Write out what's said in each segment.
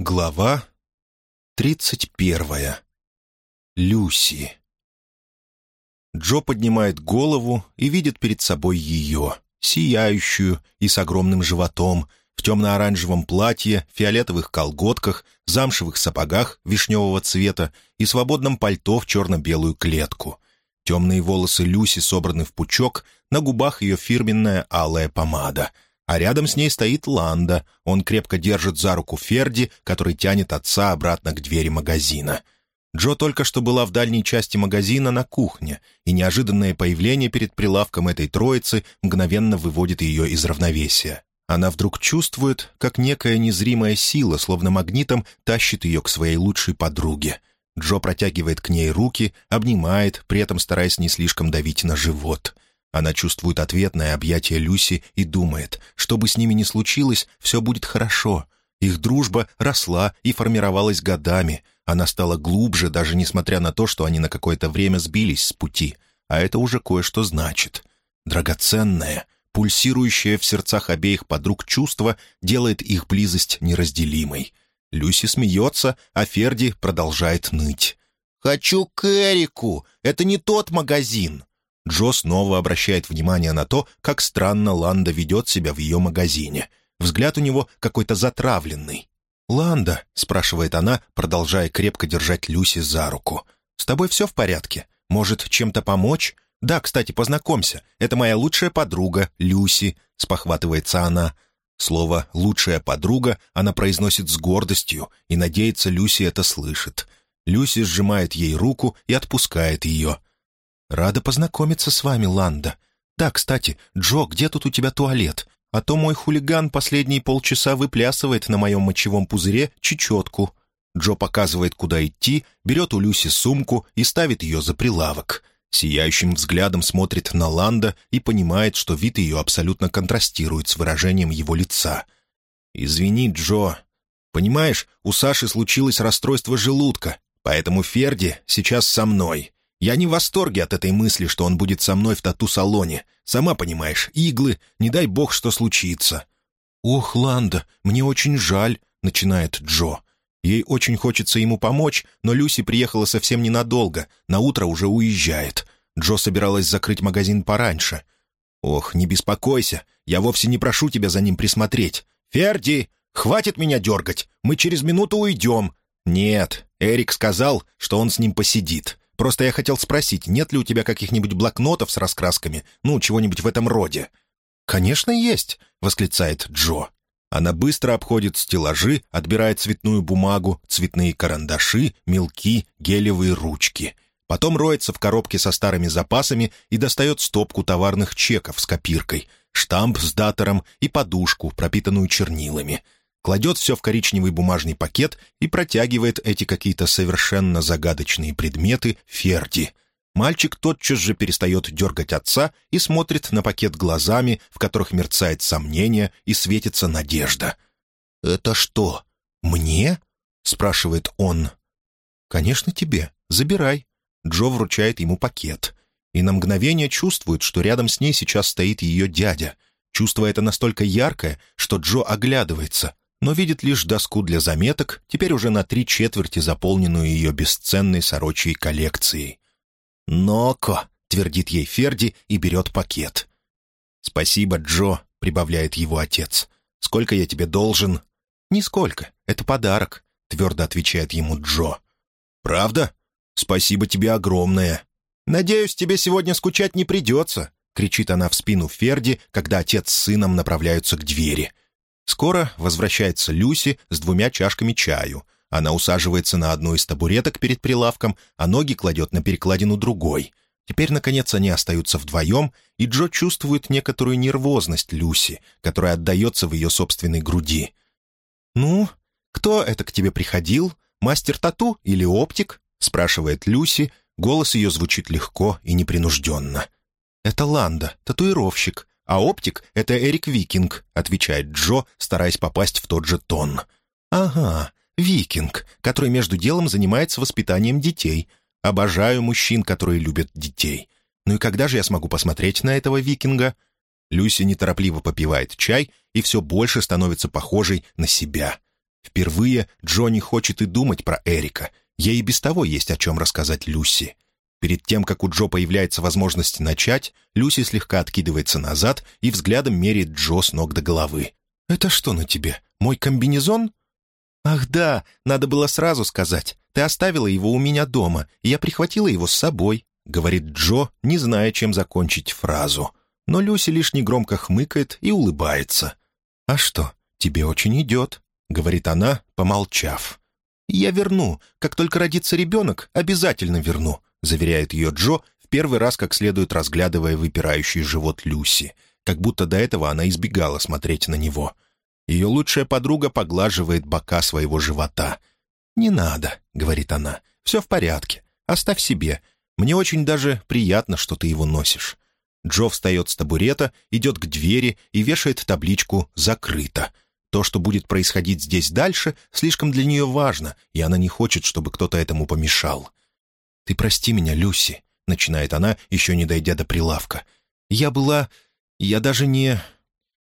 Глава тридцать первая. Люси. Джо поднимает голову и видит перед собой ее, сияющую и с огромным животом, в темно-оранжевом платье, фиолетовых колготках, замшевых сапогах вишневого цвета и свободном пальто в черно-белую клетку. Темные волосы Люси собраны в пучок, на губах ее фирменная алая помада — а рядом с ней стоит Ланда. Он крепко держит за руку Ферди, который тянет отца обратно к двери магазина. Джо только что была в дальней части магазина на кухне, и неожиданное появление перед прилавком этой троицы мгновенно выводит ее из равновесия. Она вдруг чувствует, как некая незримая сила, словно магнитом, тащит ее к своей лучшей подруге. Джо протягивает к ней руки, обнимает, при этом стараясь не слишком давить на живот — она чувствует ответное объятие Люси и думает, что бы с ними ни случилось, все будет хорошо. Их дружба росла и формировалась годами. Она стала глубже, даже несмотря на то, что они на какое-то время сбились с пути. А это уже кое-что значит. Драгоценное, пульсирующее в сердцах обеих подруг чувство делает их близость неразделимой. Люси смеется, а Ферди продолжает ныть. «Хочу к Эрику! Это не тот магазин!» Джо снова обращает внимание на то, как странно Ланда ведет себя в ее магазине. Взгляд у него какой-то затравленный. «Ланда», — спрашивает она, продолжая крепко держать Люси за руку, — «с тобой все в порядке? Может, чем-то помочь?» «Да, кстати, познакомься. Это моя лучшая подруга, Люси», — спохватывается она. Слово «лучшая подруга» она произносит с гордостью, и надеется, Люси это слышит. Люси сжимает ей руку и отпускает ее. «Рада познакомиться с вами, Ланда. Да, кстати, Джо, где тут у тебя туалет? А то мой хулиган последние полчаса выплясывает на моем мочевом пузыре чечетку». Джо показывает, куда идти, берет у Люси сумку и ставит ее за прилавок. Сияющим взглядом смотрит на Ланда и понимает, что вид ее абсолютно контрастирует с выражением его лица. «Извини, Джо. Понимаешь, у Саши случилось расстройство желудка, поэтому Ферди сейчас со мной. Я не в восторге от этой мысли, что он будет со мной в тату-салоне. Сама понимаешь, иглы, не дай бог, что случится». «Ох, Ланда, мне очень жаль», — начинает Джо. Ей очень хочется ему помочь, но Люси приехала совсем ненадолго, на утро уже уезжает. Джо собиралась закрыть магазин пораньше. «Ох, не беспокойся, я вовсе не прошу тебя за ним присмотреть. Ферди, хватит меня дергать, мы через минуту уйдем». «Нет, Эрик сказал, что он с ним посидит. Просто я хотел спросить, нет ли у тебя каких-нибудь блокнотов с раскрасками, ну, чего-нибудь в этом роде?» «Конечно, есть!» — восклицает Джо. Она быстро обходит стеллажи, отбирает цветную бумагу, цветные карандаши, мелки, гелевые ручки. Потом роется в коробке со старыми запасами и достает стопку товарных чеков с копиркой, штамп с датором и подушку, пропитанную чернилами — кладет все в коричневый бумажный пакет и протягивает эти какие-то совершенно загадочные предметы Ферди. Мальчик тотчас же перестает дергать отца и смотрит на пакет глазами, в которых мерцает сомнение и светится надежда. «Это что, мне?» — спрашивает он. «Конечно, тебе. Забирай». Джо вручает ему пакет. И на мгновение чувствует, что рядом с ней сейчас стоит ее дядя. Чувство это настолько яркое, что Джо оглядывается, но видит лишь доску для заметок, теперь уже на три четверти заполненную ее бесценной сорочьей коллекцией. «Ноко!» — твердит ей Ферди и берет пакет. «Спасибо, Джо», — прибавляет его отец. «Сколько я тебе должен?» «Нисколько. Это подарок», — твердо отвечает ему Джо. «Правда? Спасибо тебе огромное». «Надеюсь, тебе сегодня скучать не придется», — кричит она в спину Ферди, когда отец с сыном направляются к двери. Скоро возвращается Люси с двумя чашками чаю. Она усаживается на одну из табуреток перед прилавком, а ноги кладет на перекладину другой. Теперь, наконец, они остаются вдвоем, и Джо чувствует некоторую нервозность Люси, которая отдается в ее собственной груди. «Ну, кто это к тебе приходил? Мастер тату или оптик?» — спрашивает Люси. Голос ее звучит легко и непринужденно. «Это Ланда, татуировщик. «А оптик — это Эрик Викинг», — отвечает Джо, стараясь попасть в тот же тон. «Ага, Викинг, который между делом занимается воспитанием детей. Обожаю мужчин, которые любят детей. Ну и когда же я смогу посмотреть на этого Викинга?» Люси неторопливо попивает чай и все больше становится похожей на себя. Впервые Джо не хочет и думать про Эрика. Ей и без того есть о чем рассказать Люси. Перед тем, как у Джо появляется возможность начать, Люси слегка откидывается назад и взглядом меряет Джо с ног до головы. «Это что на тебе? Мой комбинезон?» «Ах да, надо было сразу сказать. Ты оставила его у меня дома, и я прихватила его с собой», — говорит Джо, не зная, чем закончить фразу. Но Люси лишь негромко хмыкает и улыбается. «А что, тебе очень идет», — говорит она, помолчав. «Я верну. Как только родится ребенок, обязательно верну. — заверяет ее Джо, в первый раз как следует разглядывая выпирающий живот Люси, как будто до этого она избегала смотреть на него. Ее лучшая подруга поглаживает бока своего живота. «Не надо», — говорит она, — «все в порядке. Оставь себе. Мне очень даже приятно, что ты его носишь». Джо встает с табурета, идет к двери и вешает табличку «Закрыто». То, что будет происходить здесь дальше, слишком для нее важно, и она не хочет, чтобы кто-то этому помешал. «Ты прости меня, Люси», — начинает она, еще не дойдя до прилавка. «Я была... Я даже не...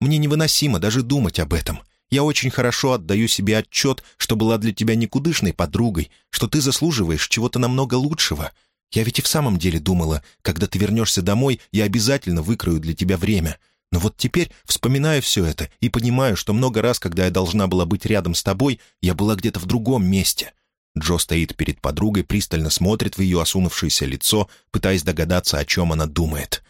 Мне невыносимо даже думать об этом. Я очень хорошо отдаю себе отчет, что была для тебя никудышной подругой, что ты заслуживаешь чего-то намного лучшего. Я ведь и в самом деле думала, когда ты вернешься домой, я обязательно выкрою для тебя время. Но вот теперь вспоминаю все это и понимаю, что много раз, когда я должна была быть рядом с тобой, я была где-то в другом месте. Джо стоит перед подругой, пристально смотрит в ее осунувшееся лицо, пытаясь догадаться, о чем она думает.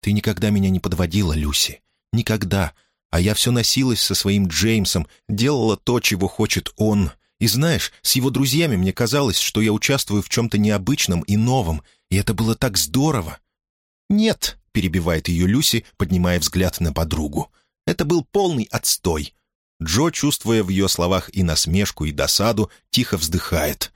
«Ты никогда меня не подводила, Люси. Никогда. А я все носилась со своим Джеймсом, делала то, чего хочет он. И знаешь, с его друзьями мне казалось, что я участвую в чем-то необычном и новом, и это было так здорово». «Нет», — перебивает ее Люси, поднимая взгляд на подругу. «Это был полный отстой. Джо, чувствуя в ее словах и насмешку, и досаду, тихо вздыхает.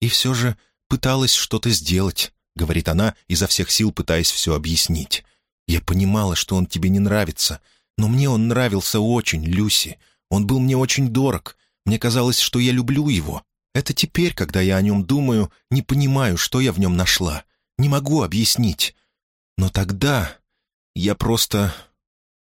«И все же пыталась что-то сделать», — говорит она, изо всех сил пытаясь все объяснить. «Я понимала, что он тебе не нравится, но мне он нравился очень, Люси. Он был мне очень дорог. Мне казалось, что я люблю его. Это теперь, когда я о нем думаю, не понимаю, что я в нем нашла. Не могу объяснить. Но тогда я просто...»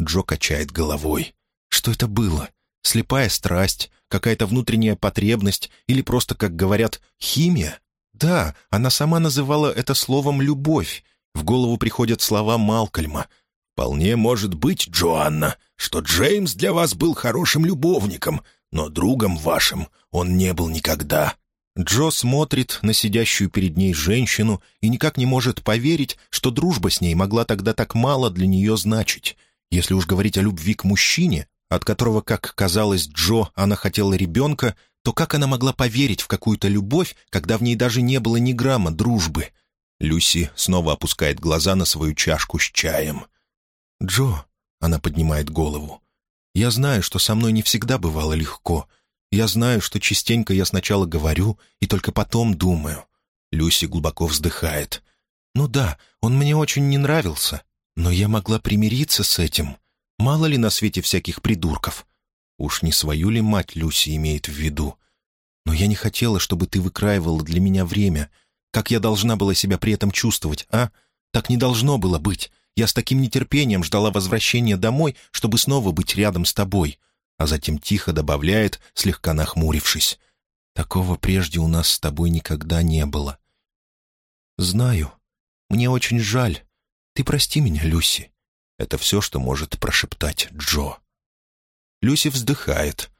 Джо качает головой. Что это было? Слепая страсть, какая-то внутренняя потребность или просто, как говорят, химия? Да, она сама называла это словом «любовь». В голову приходят слова Малкольма. «Вполне может быть, Джоанна, что Джеймс для вас был хорошим любовником, но другом вашим он не был никогда». Джо смотрит на сидящую перед ней женщину и никак не может поверить, что дружба с ней могла тогда так мало для нее значить. Если уж говорить о любви к мужчине, от которого, как казалось Джо, она хотела ребенка, то как она могла поверить в какую-то любовь, когда в ней даже не было ни грамма дружбы? Люси снова опускает глаза на свою чашку с чаем. «Джо», — она поднимает голову, — «я знаю, что со мной не всегда бывало легко. Я знаю, что частенько я сначала говорю и только потом думаю». Люси глубоко вздыхает. «Ну да, он мне очень не нравился, но я могла примириться с этим. Мало ли на свете всяких придурков. Уж не свою ли мать Люси имеет в виду? Но я не хотела, чтобы ты выкраивала для меня время. Как я должна была себя при этом чувствовать, а? Так не должно было быть. Я с таким нетерпением ждала возвращения домой, чтобы снова быть рядом с тобой. А затем тихо добавляет, слегка нахмурившись. Такого прежде у нас с тобой никогда не было. Знаю. Мне очень жаль. Ты прости меня, Люси. Это все, что может прошептать Джо. Люси вздыхает.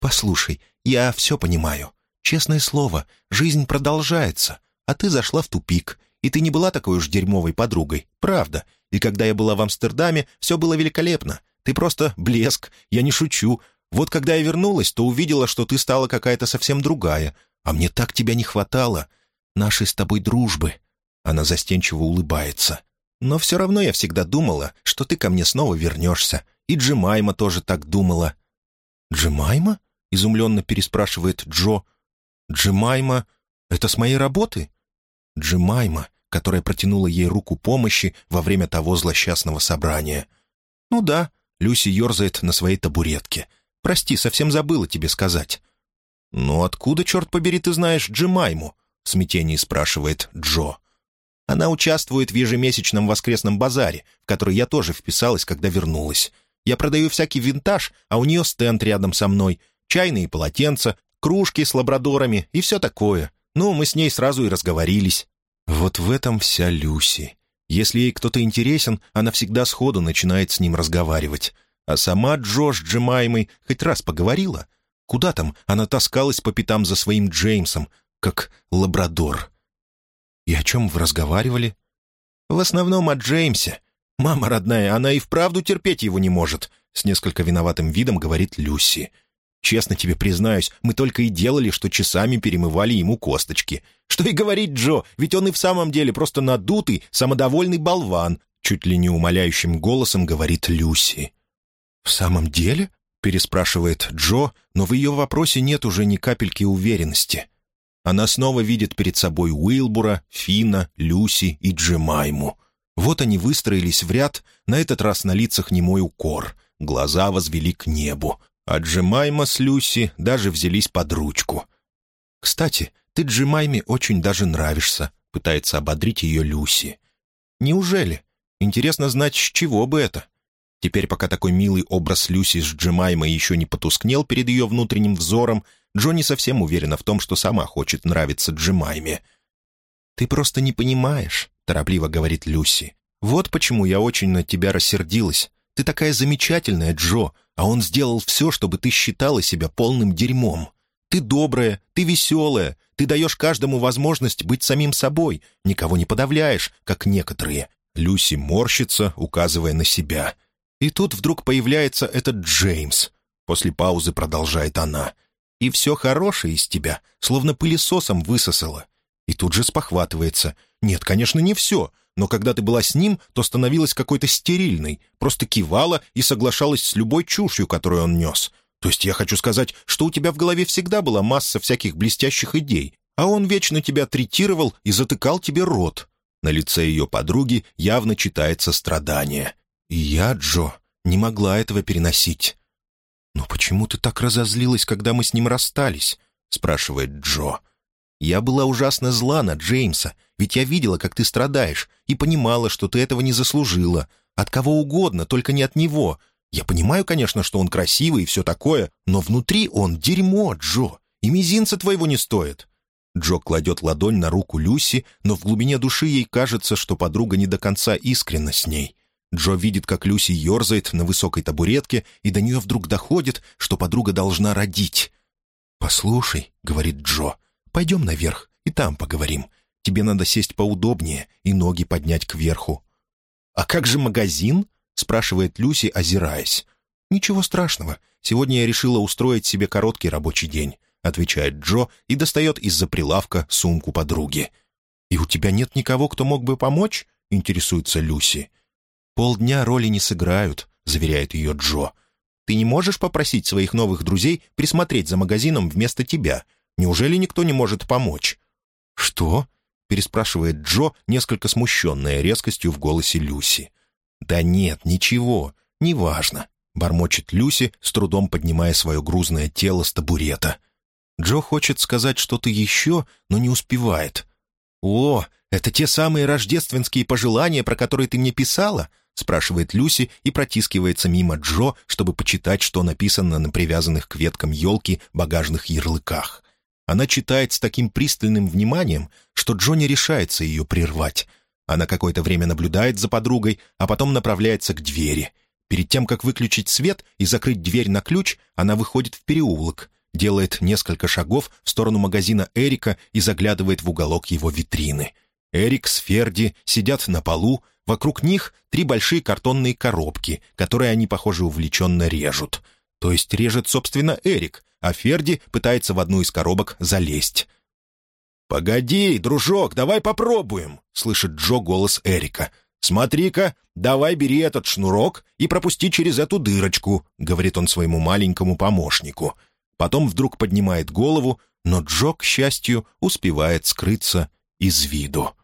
«Послушай, я все понимаю. Честное слово, жизнь продолжается, а ты зашла в тупик, и ты не была такой уж дерьмовой подругой, правда. И когда я была в Амстердаме, все было великолепно. Ты просто блеск, я не шучу. Вот когда я вернулась, то увидела, что ты стала какая-то совсем другая, а мне так тебя не хватало. Нашей с тобой дружбы». Она застенчиво улыбается. Но все равно я всегда думала, что ты ко мне снова вернешься. И Джемайма тоже так думала». «Джемайма?» — изумленно переспрашивает Джо. «Джемайма? Это с моей работы?» Джемайма, которая протянула ей руку помощи во время того злосчастного собрания. «Ну да», — Люси ерзает на своей табуретке. «Прости, совсем забыла тебе сказать». «Ну откуда, черт побери, ты знаешь Джемайму?» — в смятении спрашивает Джо. Она участвует в ежемесячном воскресном базаре, в который я тоже вписалась, когда вернулась. Я продаю всякий винтаж, а у нее стенд рядом со мной. чайные полотенца, кружки с лабрадорами и все такое. Ну, мы с ней сразу и разговорились». Вот в этом вся Люси. Если ей кто-то интересен, она всегда сходу начинает с ним разговаривать. А сама Джош Джемаймой хоть раз поговорила. Куда там она таскалась по пятам за своим Джеймсом, как лабрадор. «И о чем вы разговаривали?» «В основном о Джеймсе. Мама родная, она и вправду терпеть его не может», — с несколько виноватым видом говорит Люси. «Честно тебе признаюсь, мы только и делали, что часами перемывали ему косточки. Что и говорить, Джо, ведь он и в самом деле просто надутый, самодовольный болван», — чуть ли не умоляющим голосом говорит Люси. «В самом деле?» — переспрашивает Джо, но в ее вопросе нет уже ни капельки уверенности. Она снова видит перед собой Уилбура, Фина, Люси и Джемайму. Вот они выстроились в ряд, на этот раз на лицах немой укор. Глаза возвели к небу. А Джемайма с Люси даже взялись под ручку. «Кстати, ты Джемайме очень даже нравишься», — пытается ободрить ее Люси. «Неужели? Интересно знать, с чего бы это?» Теперь, пока такой милый образ Люси с Джемаймой еще не потускнел перед ее внутренним взором, Джо не совсем уверена в том, что сама хочет нравиться Джемайме. «Ты просто не понимаешь», — торопливо говорит Люси. «Вот почему я очень на тебя рассердилась. Ты такая замечательная, Джо, а он сделал все, чтобы ты считала себя полным дерьмом. Ты добрая, ты веселая, ты даешь каждому возможность быть самим собой, никого не подавляешь, как некоторые». Люси морщится, указывая на себя. И тут вдруг появляется этот Джеймс. После паузы продолжает она. «И все хорошее из тебя, словно пылесосом высосало». И тут же спохватывается. «Нет, конечно, не все, но когда ты была с ним, то становилась какой-то стерильной, просто кивала и соглашалась с любой чушью, которую он нес. То есть я хочу сказать, что у тебя в голове всегда была масса всяких блестящих идей, а он вечно тебя третировал и затыкал тебе рот». На лице ее подруги явно читается страдание. И я, Джо, не могла этого переносить. «Но почему ты так разозлилась, когда мы с ним расстались?» — спрашивает Джо. «Я была ужасно зла на Джеймса, ведь я видела, как ты страдаешь, и понимала, что ты этого не заслужила. От кого угодно, только не от него. Я понимаю, конечно, что он красивый и все такое, но внутри он дерьмо, Джо, и мизинца твоего не стоит». Джо кладет ладонь на руку Люси, но в глубине души ей кажется, что подруга не до конца искренна с ней. Джо видит, как Люси ерзает на высокой табуретке, и до нее вдруг доходит, что подруга должна родить. «Послушай», — говорит Джо, — «пойдем наверх, и там поговорим. Тебе надо сесть поудобнее и ноги поднять кверху». «А как же магазин?» — спрашивает Люси, озираясь. «Ничего страшного. Сегодня я решила устроить себе короткий рабочий день», — отвечает Джо и достает из-за прилавка сумку подруги. «И у тебя нет никого, кто мог бы помочь?» — интересуется Люси. «Полдня роли не сыграют», — заверяет ее Джо. «Ты не можешь попросить своих новых друзей присмотреть за магазином вместо тебя? Неужели никто не может помочь?» «Что?» — переспрашивает Джо, несколько смущенная резкостью в голосе Люси. «Да нет, ничего, неважно», — бормочет Люси, с трудом поднимая свое грузное тело с табурета. Джо хочет сказать что-то еще, но не успевает. «О, это те самые рождественские пожелания, про которые ты мне писала?» — спрашивает Люси и протискивается мимо Джо, чтобы почитать, что написано на привязанных к веткам елки багажных ярлыках. Она читает с таким пристальным вниманием, что Джо не решается ее прервать. Она какое-то время наблюдает за подругой, а потом направляется к двери. Перед тем, как выключить свет и закрыть дверь на ключ, она выходит в переулок, делает несколько шагов в сторону магазина Эрика и заглядывает в уголок его витрины. Эрик с Ферди сидят на полу, Вокруг них три большие картонные коробки, которые они, похоже, увлеченно режут. То есть режет, собственно, Эрик, а Ферди пытается в одну из коробок залезть. «Погоди, дружок, давай попробуем», — слышит Джо голос Эрика. «Смотри-ка, давай бери этот шнурок и пропусти через эту дырочку», — говорит он своему маленькому помощнику. Потом вдруг поднимает голову, но Джо, к счастью, успевает скрыться из виду.